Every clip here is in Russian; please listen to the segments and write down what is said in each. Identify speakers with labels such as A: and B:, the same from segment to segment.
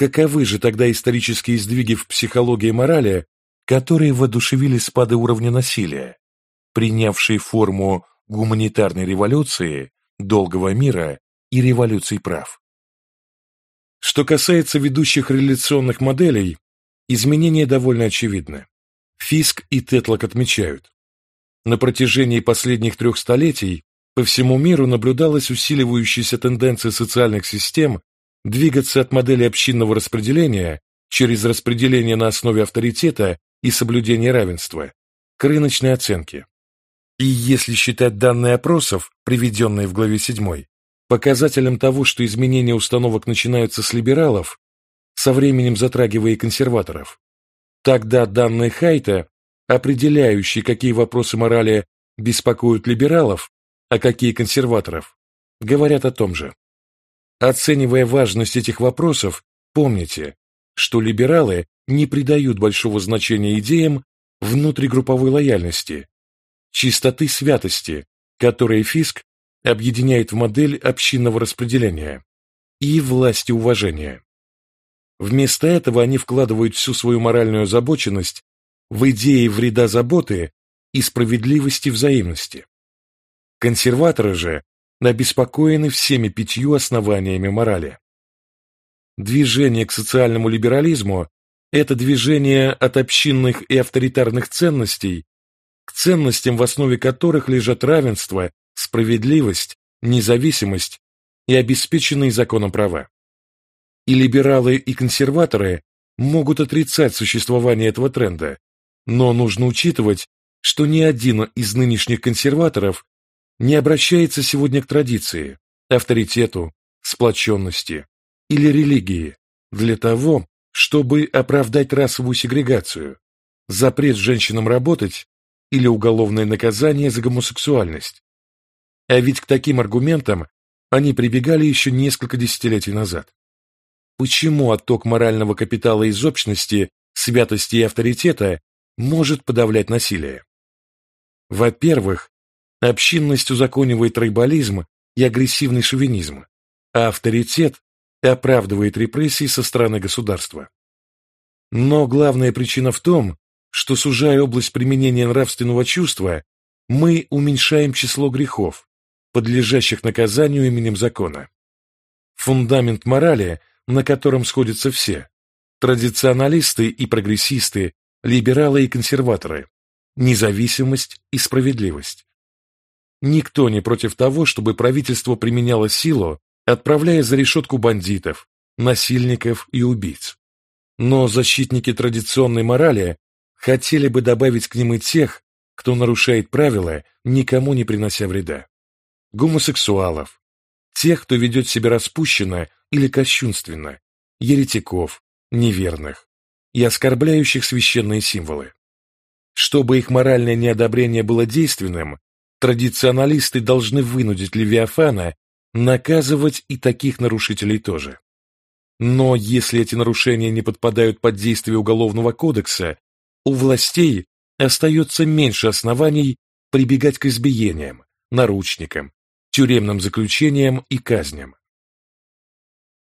A: Каковы же тогда исторические сдвиги в психологии и морали, которые воодушевили спады уровня насилия, принявшие форму гуманитарной революции, долгого мира и революции прав? Что касается ведущих реляционных моделей, изменения довольно очевидны. Фиск и Тетлок отмечают, на протяжении последних трех столетий по всему миру наблюдалась усиливающаяся тенденция социальных систем двигаться от модели общинного распределения через распределение на основе авторитета и соблюдения равенства к рыночной оценке. И если считать данные опросов, приведенные в главе 7, показателем того, что изменения установок начинаются с либералов, со временем затрагивая консерваторов, тогда данные Хайта, определяющие, какие вопросы морали беспокоят либералов, а какие консерваторов, говорят о том же. Оценивая важность этих вопросов, помните, что либералы не придают большого значения идеям внутригрупповой лояльности, чистоты святости, которые Фиск объединяет в модель общинного распределения, и власти уважения. Вместо этого они вкладывают всю свою моральную озабоченность в идеи вреда заботы и справедливости взаимности. Консерваторы же обеспокоены всеми пятью основаниями морали. Движение к социальному либерализму – это движение от общинных и авторитарных ценностей к ценностям, в основе которых лежат равенство, справедливость, независимость и обеспеченные законом права. И либералы, и консерваторы могут отрицать существование этого тренда, но нужно учитывать, что ни один из нынешних консерваторов не обращается сегодня к традиции, авторитету, сплоченности или религии для того, чтобы оправдать расовую сегрегацию, запрет женщинам работать или уголовное наказание за гомосексуальность. А ведь к таким аргументам они прибегали еще несколько десятилетий назад. Почему отток морального капитала из общности, святости и авторитета может подавлять насилие? Во-первых, Общинность узаконивает тройболизм и агрессивный шовинизм, а авторитет оправдывает репрессии со стороны государства. Но главная причина в том, что, сужая область применения нравственного чувства, мы уменьшаем число грехов, подлежащих наказанию именем закона. Фундамент морали, на котором сходятся все – традиционалисты и прогрессисты, либералы и консерваторы, независимость и справедливость. Никто не против того, чтобы правительство применяло силу, отправляя за решетку бандитов, насильников и убийц. Но защитники традиционной морали хотели бы добавить к ним и тех, кто нарушает правила, никому не принося вреда. Гомосексуалов, тех, кто ведет себя распущенно или кощунственно, еретиков, неверных и оскорбляющих священные символы. Чтобы их моральное неодобрение было действенным, Традиционалисты должны вынудить Левиафана наказывать и таких нарушителей тоже. Но если эти нарушения не подпадают под действие Уголовного кодекса, у властей остается меньше оснований прибегать к избиениям, наручникам, тюремным заключениям и казням.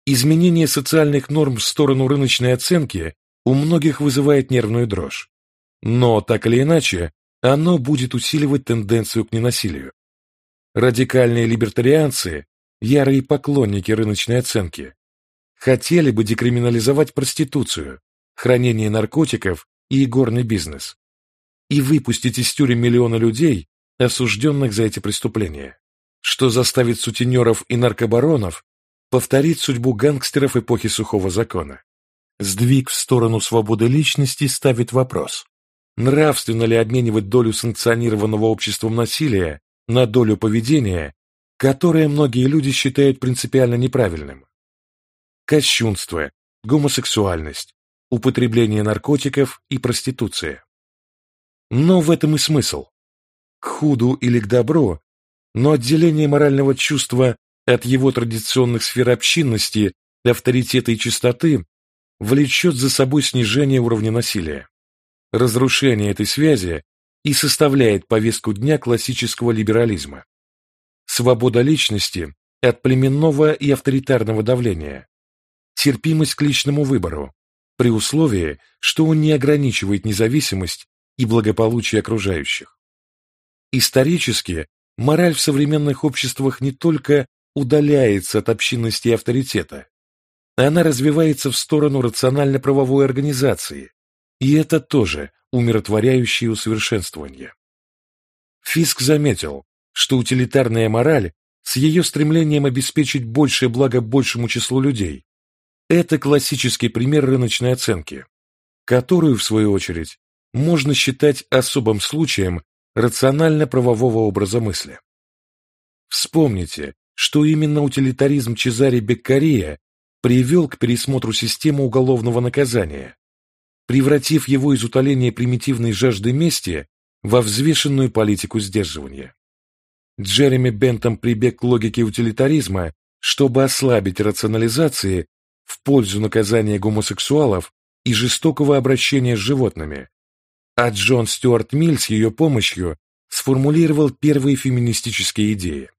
A: Изменение социальных норм в сторону рыночной оценки у многих вызывает нервную дрожь. Но, так или иначе, оно будет усиливать тенденцию к ненасилию. Радикальные либертарианцы, ярые поклонники рыночной оценки, хотели бы декриминализовать проституцию, хранение наркотиков и игорный бизнес и выпустить из тюрем миллионы людей, осужденных за эти преступления, что заставит сутенеров и наркобаронов повторить судьбу гангстеров эпохи сухого закона. Сдвиг в сторону свободы личности ставит вопрос, Нравственно ли обменивать долю санкционированного обществом насилия на долю поведения, которое многие люди считают принципиально неправильным? Кощунство, гомосексуальность, употребление наркотиков и проституция. Но в этом и смысл. К худу или к добру, но отделение морального чувства от его традиционных сфер общинности, авторитета и чистоты влечет за собой снижение уровня насилия. Разрушение этой связи и составляет повестку дня классического либерализма. Свобода личности от племенного и авторитарного давления. терпимость к личному выбору, при условии, что он не ограничивает независимость и благополучие окружающих. Исторически мораль в современных обществах не только удаляется от общинности и авторитета, она развивается в сторону рационально-правовой организации, и это тоже умиротворяющее усовершенствование. Фиск заметил, что утилитарная мораль с ее стремлением обеспечить большее благо большему числу людей – это классический пример рыночной оценки, которую, в свою очередь, можно считать особым случаем рационально-правового образа мысли. Вспомните, что именно утилитаризм Чезаре Беккария привел к пересмотру системы уголовного наказания, превратив его из утоления примитивной жажды мести во взвешенную политику сдерживания. Джереми Бентом прибег к логике утилитаризма, чтобы ослабить рационализации в пользу наказания гомосексуалов и жестокого обращения с животными, а Джон Стюарт Милл с ее помощью сформулировал первые феминистические идеи.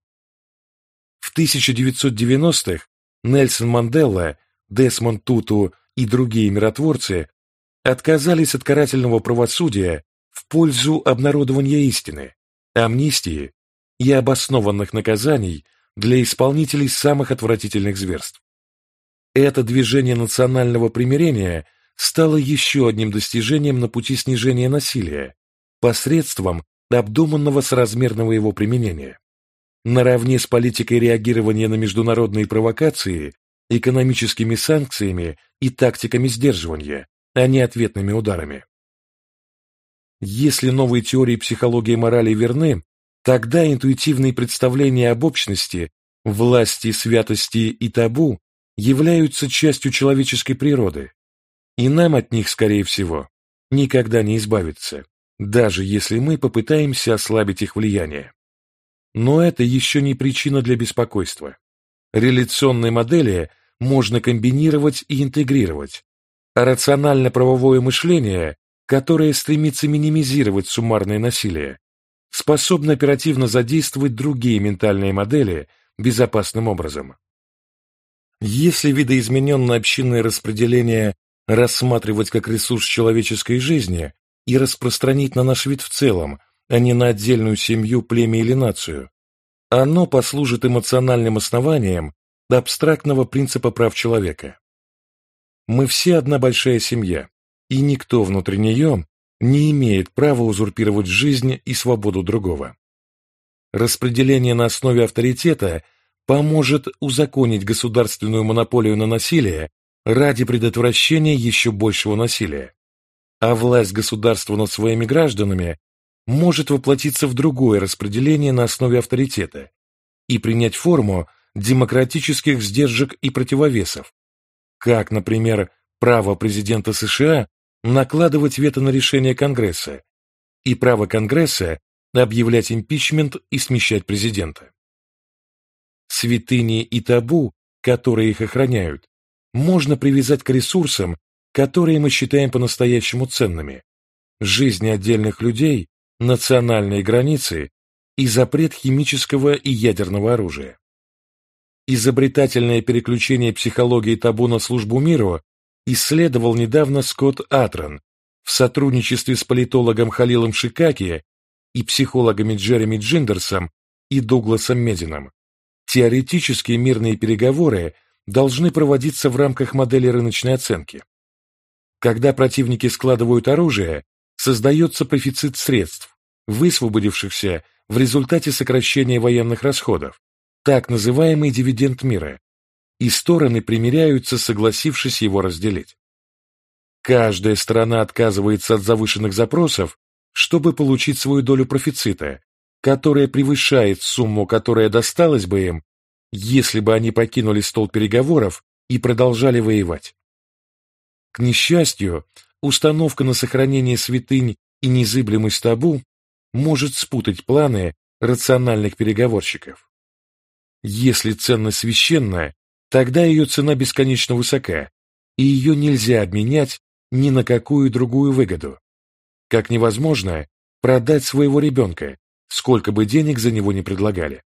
A: В 1990-х Нельсон Мандела, Десмонд Туту и другие миротворцы отказались от карательного правосудия в пользу обнародования истины, амнистии и обоснованных наказаний для исполнителей самых отвратительных зверств. Это движение национального примирения стало еще одним достижением на пути снижения насилия посредством обдуманного соразмерного его применения. Наравне с политикой реагирования на международные провокации, экономическими санкциями и тактиками сдерживания, а не ответными ударами. Если новые теории психологии морали верны, тогда интуитивные представления об общности, власти, святости и табу являются частью человеческой природы, и нам от них, скорее всего, никогда не избавиться, даже если мы попытаемся ослабить их влияние. Но это еще не причина для беспокойства. Реляционные модели можно комбинировать и интегрировать, рационально-правовое мышление которое стремится минимизировать суммарное насилие, способно оперативно задействовать другие ментальные модели безопасным образом. Если видоизмененное общинное распределение рассматривать как ресурс человеческой жизни и распространить на наш вид в целом, а не на отдельную семью, племя или нацию, оно послужит эмоциональным основанием абстрактного принципа прав человека. Мы все одна большая семья, и никто внутри нее не имеет права узурпировать жизнь и свободу другого. Распределение на основе авторитета поможет узаконить государственную монополию на насилие ради предотвращения еще большего насилия. А власть государства над своими гражданами может воплотиться в другое распределение на основе авторитета и принять форму демократических сдержек и противовесов, как, например, право президента США накладывать вето на решение Конгресса и право Конгресса объявлять импичмент и смещать президента. Святыни и табу, которые их охраняют, можно привязать к ресурсам, которые мы считаем по-настоящему ценными, жизни отдельных людей, национальные границы и запрет химического и ядерного оружия. Изобретательное переключение психологии табу на службу миру исследовал недавно Скотт Атрон в сотрудничестве с политологом Халилом Шикаки и психологами Джереми Джиндерсом и Дугласом Медином. Теоретически мирные переговоры должны проводиться в рамках модели рыночной оценки. Когда противники складывают оружие, создается профицит средств, высвободившихся в результате сокращения военных расходов, так называемый дивиденд мира, и стороны примиряются, согласившись его разделить. Каждая сторона отказывается от завышенных запросов, чтобы получить свою долю профицита, которая превышает сумму, которая досталась бы им, если бы они покинули стол переговоров и продолжали воевать. К несчастью, установка на сохранение святынь и незыблемость табу может спутать планы рациональных переговорщиков. Если ценность священная, тогда ее цена бесконечно высока, и ее нельзя обменять ни на какую другую выгоду. Как невозможно продать своего ребенка, сколько бы денег за него не предлагали.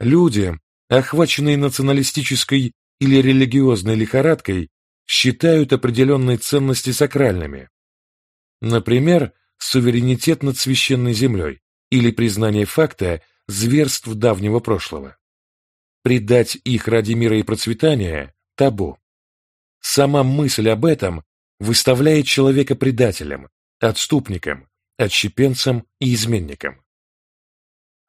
A: Люди, охваченные националистической или религиозной лихорадкой считают определенные ценности сакральными. Например, суверенитет над священной землей или признание факта зверств давнего прошлого. Предать их ради мира и процветания – табу. Сама мысль об этом выставляет человека предателем, отступником, отщепенцем и изменником.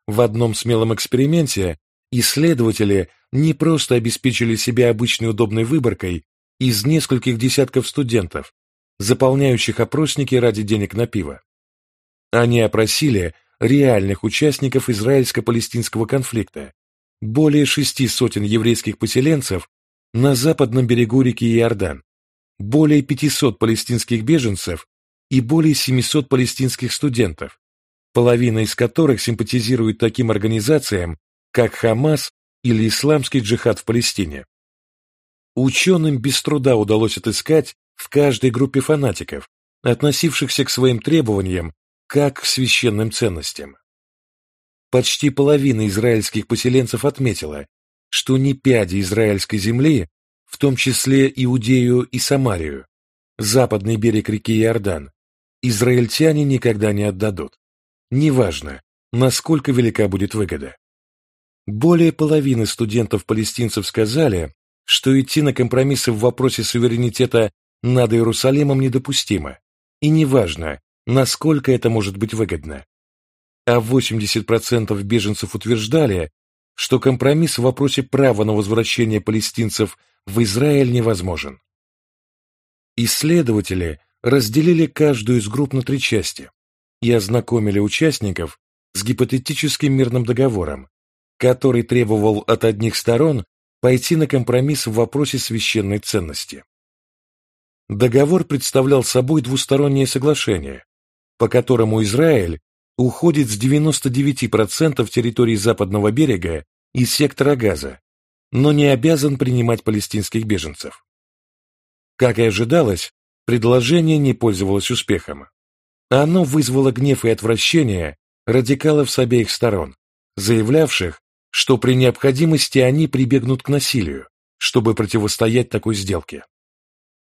A: В одном смелом эксперименте исследователи не просто обеспечили себя обычной удобной выборкой из нескольких десятков студентов, заполняющих опросники ради денег на пиво. Они опросили реальных участников израильско-палестинского конфликта, более шести сотен еврейских поселенцев на западном берегу реки Иордан, более 500 палестинских беженцев и более 700 палестинских студентов, половина из которых симпатизирует таким организациям, как Хамас или Исламский джихад в Палестине. Ученым без труда удалось отыскать в каждой группе фанатиков, относившихся к своим требованиям как к священным ценностям. Почти половина израильских поселенцев отметила, что ни пяди израильской земли, в том числе Иудею и Самарию, западный берег реки Иордан, израильтяне никогда не отдадут. Неважно, насколько велика будет выгода. Более половины студентов-палестинцев сказали, что идти на компромиссы в вопросе суверенитета над Иерусалимом недопустимо, и неважно, насколько это может быть выгодно. А 80% беженцев утверждали, что компромисс в вопросе права на возвращение палестинцев в Израиль невозможен. Исследователи разделили каждую из групп на три части и ознакомили участников с гипотетическим мирным договором, который требовал от одних сторон пойти на компромисс в вопросе священной ценности. Договор представлял собой двустороннее соглашение, по которому Израиль уходит с 99% территории западного берега и сектора Газа, но не обязан принимать палестинских беженцев. Как и ожидалось, предложение не пользовалось успехом. Оно вызвало гнев и отвращение радикалов с обеих сторон, заявлявших, что при необходимости они прибегнут к насилию, чтобы противостоять такой сделке.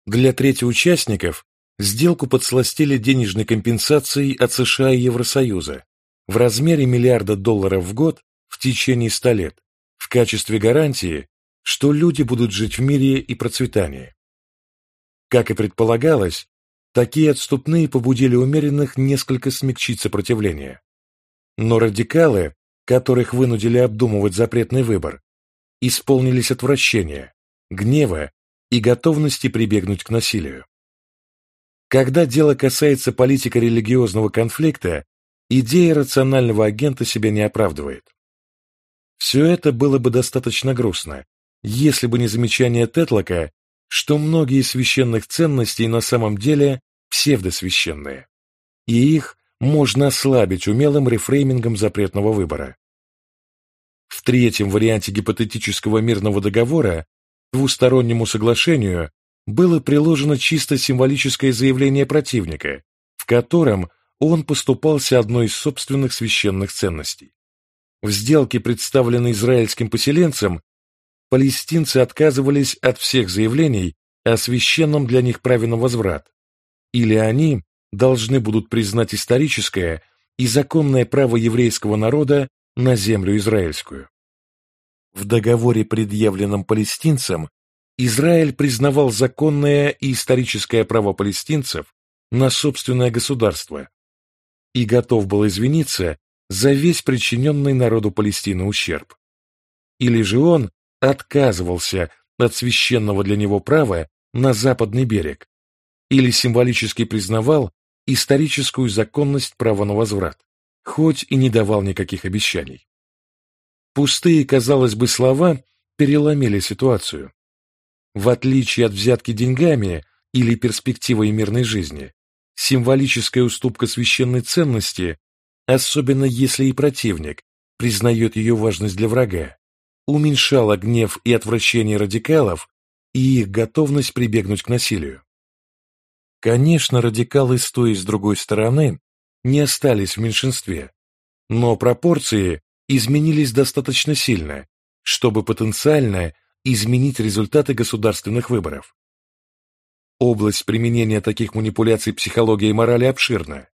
A: Для трети участников сделку подсластили денежной компенсацией от США и Евросоюза в размере миллиарда долларов в год в течение ста лет в качестве гарантии, что люди будут жить в мире и процветании. Как и предполагалось, такие отступные побудили умеренных несколько смягчить сопротивление. Но радикалы, которых вынудили обдумывать запретный выбор, исполнились отвращения, гнева и готовности прибегнуть к насилию. Когда дело касается политико-религиозного конфликта, идея рационального агента себя не оправдывает. Все это было бы достаточно грустно, если бы не замечание Тетлока, что многие священных ценностей на самом деле псевдосвященные, и их можно ослабить умелым рефреймингом запретного выбора. В третьем варианте гипотетического мирного договора двустороннему соглашению было приложено чисто символическое заявление противника, в котором он поступался одной из собственных священных ценностей. В сделке, представленной израильским поселенцам, палестинцы отказывались от всех заявлений о священном для них праве на возврат, или они должны будут признать историческое и законное право еврейского народа на землю израильскую. В договоре, предъявленном палестинцам, Израиль признавал законное и историческое право палестинцев на собственное государство и готов был извиниться за весь причиненный народу Палестины ущерб. Или же он отказывался от священного для него права на западный берег, или символически признавал историческую законность права на возврат, хоть и не давал никаких обещаний. Пустые, казалось бы, слова переломили ситуацию. В отличие от взятки деньгами или перспективой мирной жизни, символическая уступка священной ценности, особенно если и противник признает ее важность для врага, уменьшала гнев и отвращение радикалов и их готовность прибегнуть к насилию. Конечно, радикалы с той и с другой стороны не остались в меньшинстве, но пропорции изменились достаточно сильно, чтобы потенциально изменить результаты государственных выборов. Область применения таких манипуляций психологии и морали обширна.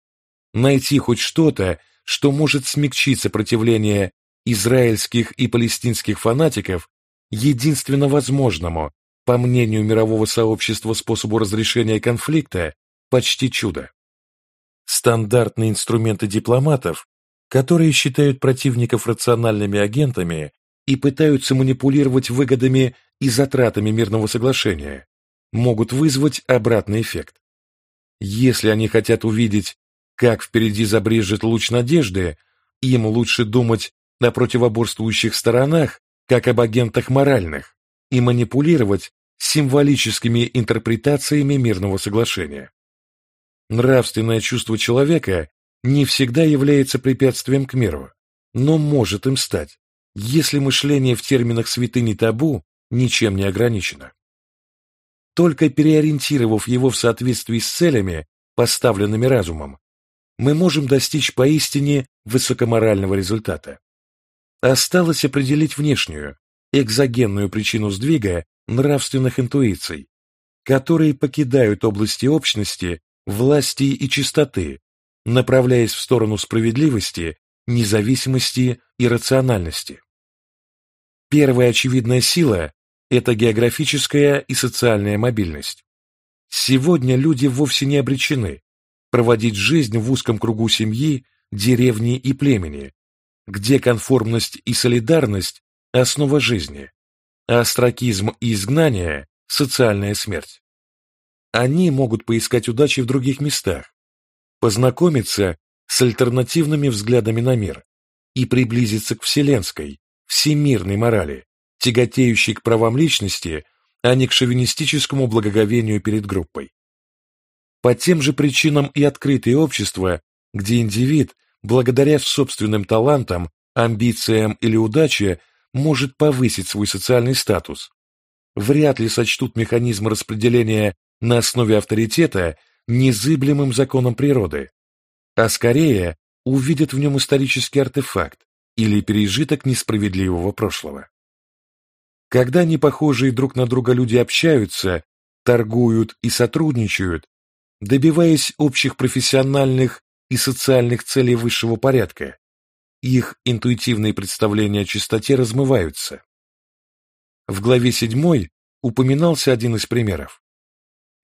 A: Найти хоть что-то, что может смягчить сопротивление израильских и палестинских фанатиков единственно возможному, по мнению мирового сообщества, способу разрешения конфликта, почти чудо. Стандартные инструменты дипломатов, которые считают противников рациональными агентами и пытаются манипулировать выгодами и затратами мирного соглашения, могут вызвать обратный эффект. Если они хотят увидеть, как впереди забрежет луч надежды, им лучше думать на противоборствующих сторонах, как об агентах моральных, и манипулировать символическими интерпретациями мирного соглашения. Нравственное чувство человека не всегда является препятствием к миру, но может им стать, если мышление в терминах святыни табу ничем не ограничено. Только переориентировав его в соответствии с целями, поставленными разумом, мы можем достичь поистине высокоморального результата. Осталось определить внешнюю, экзогенную причину сдвига нравственных интуиций, которые покидают области общности, власти и чистоты, направляясь в сторону справедливости, независимости и рациональности. Первая очевидная сила – это географическая и социальная мобильность. Сегодня люди вовсе не обречены проводить жизнь в узком кругу семьи, деревни и племени, где конформность и солидарность – основа жизни, а астракизм и изгнание – социальная смерть. Они могут поискать удачи в других местах, познакомиться с альтернативными взглядами на мир и приблизиться к вселенской, всемирной морали, тяготеющей к правам личности, а не к шовинистическому благоговению перед группой. По тем же причинам и открытые общества, где индивид благодаря собственным талантам, амбициям или удаче может повысить свой социальный статус. Вряд ли сочтут механизм распределения на основе авторитета незыблемым законом природы, а скорее увидят в нем исторический артефакт или пережиток несправедливого прошлого. Когда непохожие друг на друга люди общаются, торгуют и сотрудничают, добиваясь общих профессиональных и социальных целей высшего порядка, их интуитивные представления о чистоте размываются. В главе 7 упоминался один из примеров.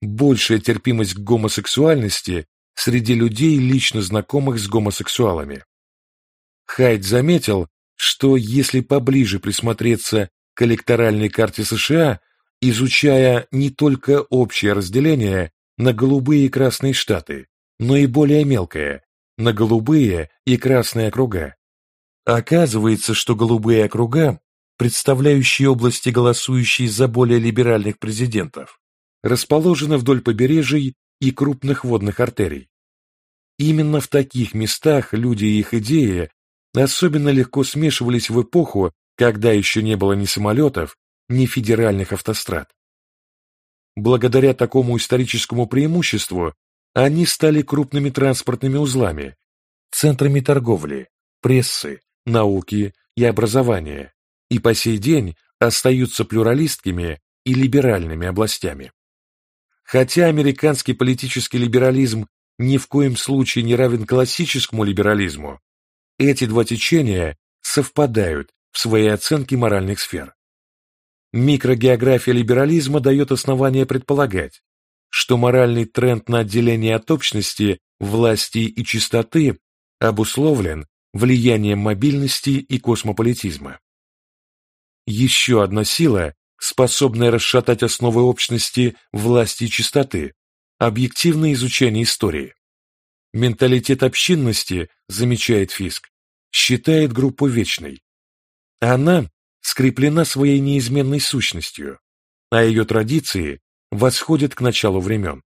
A: Большая терпимость к гомосексуальности среди людей, лично знакомых с гомосексуалами. Хайд заметил, что если поближе присмотреться к электоральной карте США, изучая не только общее разделение на голубые и красные штаты, но и более мелкое, на голубые и красные округа. Оказывается, что голубые округа, представляющие области, голосующие за более либеральных президентов, расположены вдоль побережий и крупных водных артерий. Именно в таких местах люди и их идеи особенно легко смешивались в эпоху, когда еще не было ни самолетов, ни федеральных автострад. Благодаря такому историческому преимуществу они стали крупными транспортными узлами, центрами торговли, прессы, науки и образования, и по сей день остаются плюралистскими и либеральными областями. Хотя американский политический либерализм ни в коем случае не равен классическому либерализму, эти два течения совпадают в своей оценке моральных сфер. Микрогеография либерализма дает основание предполагать, что моральный тренд на отделение от общности, власти и чистоты обусловлен влиянием мобильности и космополитизма. Еще одна сила, способная расшатать основы общности, власти и чистоты – объективное изучение истории. Менталитет общинности, замечает Фиск, считает группу вечной. Она скреплена своей неизменной сущностью, а ее традиции восходит к началу времен.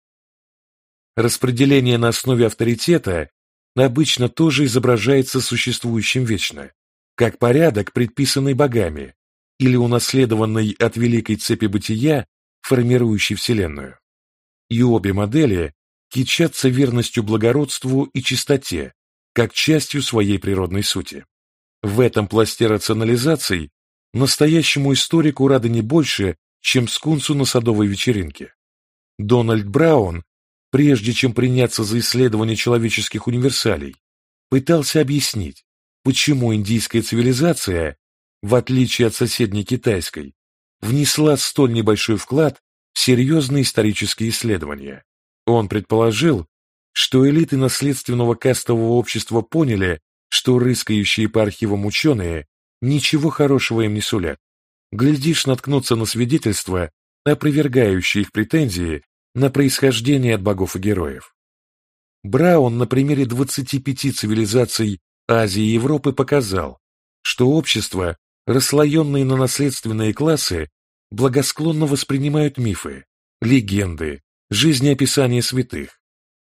A: Распределение на основе авторитета обычно тоже изображается существующим вечно, как порядок, предписанный богами, или унаследованный от великой цепи бытия, формирующей Вселенную. И обе модели кичатся верностью благородству и чистоте, как частью своей природной сути. В этом пласте рационализаций настоящему историку рады не больше, чем скунсу на садовой вечеринке. Дональд Браун, прежде чем приняться за исследование человеческих универсалей, пытался объяснить, почему индийская цивилизация, в отличие от соседней китайской, внесла столь небольшой вклад в серьезные исторические исследования. Он предположил, что элиты наследственного кастового общества поняли, что рыскающие по архивам ученые ничего хорошего им не сулят. Глядишь, наткнуться на свидетельства, опровергающие их претензии на происхождение от богов и героев. Браун на примере 25 цивилизаций Азии и Европы показал, что общества, расслоенные на наследственные классы, благосклонно воспринимают мифы, легенды, жизнеописания святых,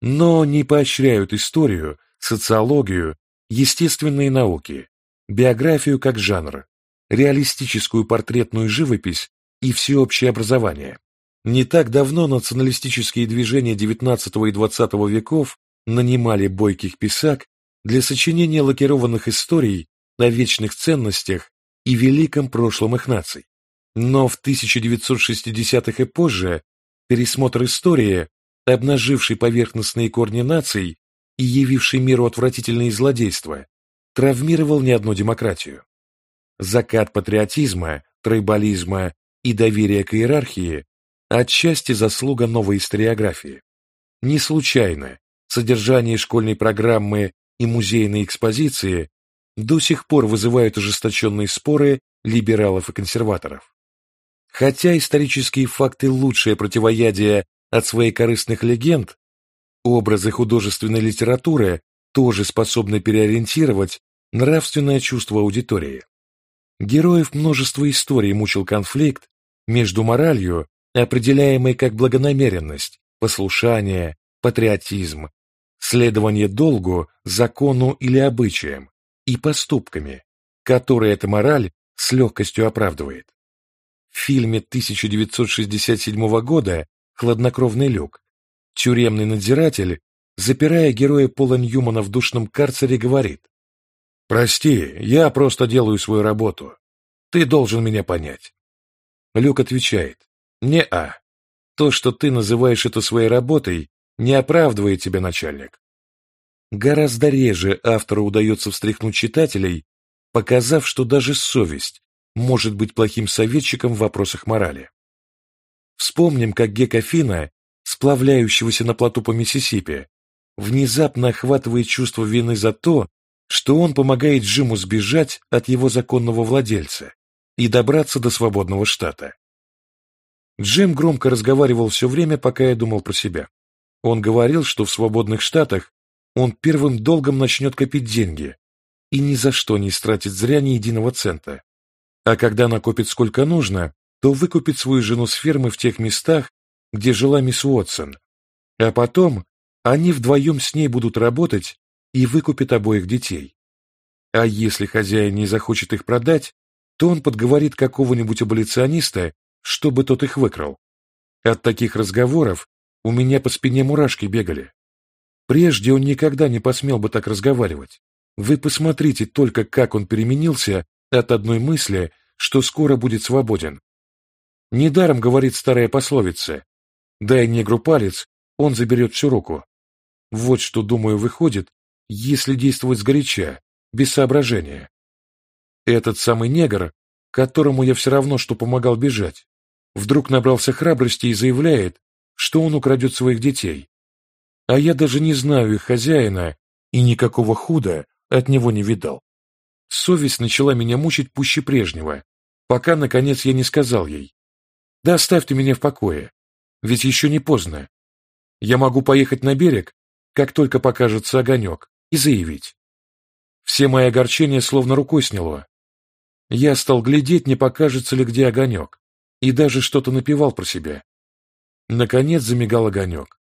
A: но не поощряют историю, социологию, естественные науки, биографию как жанр, реалистическую портретную живопись и всеобщее образование. Не так давно националистические движения XIX и XX веков нанимали бойких писак для сочинения лакированных историй о вечных ценностях и великом прошлом их наций. Но в 1960-х и позже пересмотр истории, обнаживший поверхностные корни наций и явивший миру отвратительные злодейства, травмировал не одну демократию. Закат патриотизма, тройболизма и доверия к иерархии отчасти заслуга новой историографии. Не случайно содержание школьной программы и музейной экспозиции до сих пор вызывают ожесточенные споры либералов и консерваторов. Хотя исторические факты лучшее противоядие от своих корыстных легенд, образы художественной литературы тоже способны переориентировать нравственное чувство аудитории. Героев множества историй мучил конфликт между моралью определяемой как благонамеренность, послушание, патриотизм, следование долгу, закону или обычаям, и поступками, которые эта мораль с легкостью оправдывает. Фильме 1967 года «Хладнокровный люк» тюремный надзиратель, запирая героя Пола Ньюмана в душном карцере, говорит «Прости, я просто делаю свою работу. Ты должен меня понять». Люк отвечает не-а. То, что ты называешь это своей работой, не оправдывает тебя, начальник. Гораздо реже автору удается встряхнуть читателей, показав, что даже совесть может быть плохим советчиком в вопросах морали. Вспомним, как Гека Фина, сплавляющегося на плоту по Миссисипи, внезапно охватывает чувство вины за то, что он помогает Джиму сбежать от его законного владельца и добраться до свободного штата. Джим громко разговаривал все время, пока я думал про себя. Он говорил, что в свободных штатах он первым долгом начнет копить деньги и ни за что не стратит зря ни единого цента. А когда накопит сколько нужно, то выкупит свою жену с фермы в тех местах, где жила мисс Уотсон. А потом они вдвоем с ней будут работать и выкупят обоих детей. А если хозяин не захочет их продать, то он подговорит какого-нибудь аболициониста чтобы тот их выкрал. От таких разговоров у меня по спине мурашки бегали. Прежде он никогда не посмел бы так разговаривать. Вы посмотрите только, как он переменился от одной мысли, что скоро будет свободен. Недаром говорит старая пословица «Дай негру палец, он заберет всю руку». Вот что, думаю, выходит, если действовать сгоряча, без соображения. Этот самый негр, которому я все равно, что помогал бежать, вдруг набрался храбрости и заявляет, что он украдет своих детей. А я даже не знаю их хозяина и никакого худа от него не видал. Совесть начала меня мучить пуще прежнего, пока, наконец, я не сказал ей. «Да оставьте меня в покое, ведь еще не поздно. Я могу поехать на берег, как только покажется огонек, и заявить». Все мои огорчения словно рукой сняло. Я стал глядеть, не покажется ли где огонек и даже что-то напевал про себя. Наконец замигал огонек.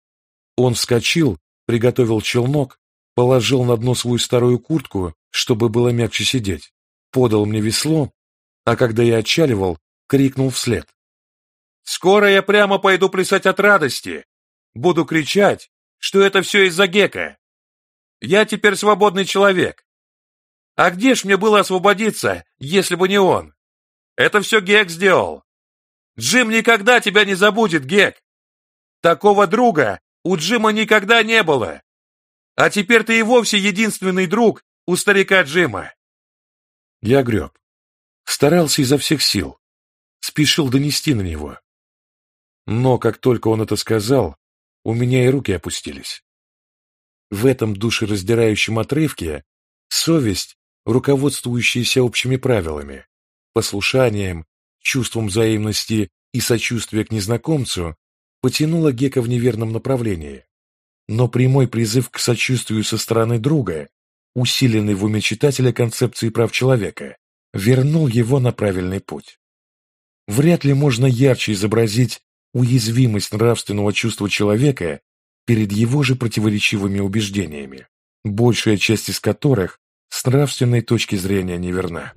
A: Он вскочил, приготовил челнок, положил на дно свою старую куртку, чтобы было мягче сидеть, подал мне весло, а когда я отчаливал, крикнул вслед. «Скоро я прямо пойду плясать от радости! Буду кричать, что это все из-за Гека! Я теперь свободный человек! А где ж мне было освободиться, если бы не он?»
B: Это все Гек сделал. Джим никогда тебя не забудет, Гек. Такого друга у Джима никогда не было. А теперь ты и вовсе единственный друг у старика Джима.
A: Я греб. Старался изо всех сил. Спешил донести на него. Но как только он это сказал, у меня и руки опустились. В этом душераздирающем отрывке совесть, руководствующаяся общими правилами, послушанием, чувством взаимности и сочувствия к незнакомцу, потянула Гека в неверном направлении. Но прямой призыв к сочувствию со стороны друга, усиленный в уме читателя концепции прав человека, вернул его на правильный путь. Вряд ли можно ярче изобразить уязвимость нравственного чувства человека перед его же противоречивыми убеждениями, большая часть из которых с нравственной точки зрения неверна.